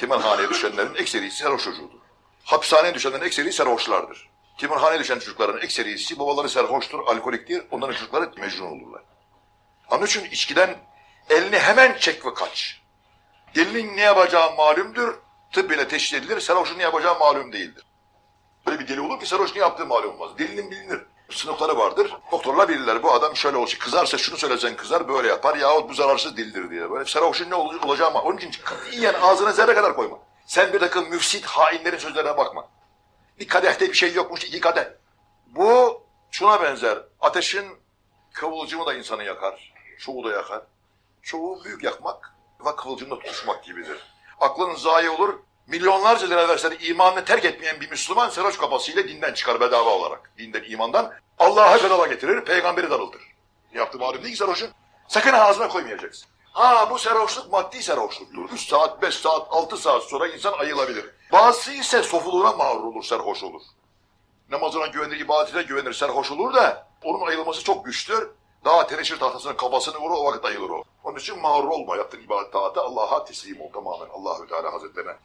Timarhaneye düşenlerin ekserisi sarhoş çocuğudur. Hapishaneye düşenlerin ekseri sarhoşlardır. Timarhaneye düşen çocukların ekserisi babaları sarhoştur, alkoliktir. Onların çocukları mecnun olurlar. Onun için içkiden elini hemen çek ve kaç. Delinin ne yapacağı malumdur. Tıp ile teşhis edilir. Sarhoşun ne yapacağı malum değildir. Böyle bir deli olur ki sarhoş ne yaptığı malum olmaz. Delinin bilinir. Sınıfları vardır. Doktorlar bilirler. Bu adam şöyle olacak. Kızarsa şunu söylesen kızar böyle yapar. Yahut bu zararsız delidir diye. Böyle sarhoşun ne olacağı malum. Onun için katiyen ağzına zerre kadar koyma. Sen bir takım müfsit hainlerin sözlerine bakma. Bir kadehte bir şey yokmuş iki kadeh. Bu şuna benzer. Ateşin kıvılcımı da insanı yakar. Çoğu da yakar. Çoğu büyük yakmak ve kıvılcımda tutuşmak gibidir. Aklın zayi olur. Milyonlarca lira versen imanını terk etmeyen bir Müslüman sarhoş kafasıyla dinden çıkar bedava olarak. Dinden, imandan. Allah'a bedava getirir, peygamberi darıltır. Yaptı malum değil ki sarhoşun. Sakın ağzına koymayacaksın. Ha bu sarhoşluk maddi sarhoşluktur. 3 saat, 5 saat, 6 saat sonra insan ayılabilir. Bazısı ise sofuluğuna mağrur olur, sarhoş olur. Namazına güvenir, ibadetine güvenir, sarhoş olur da onun ayılması çok güçtür. Daha teneşir tahtasının kafasını vurur, o vakit ayılır o. Onun için mağrur olma, yaptığın ibadet taatı Allah'a teslim ol tamamen Allahü Teala Hazretlerine.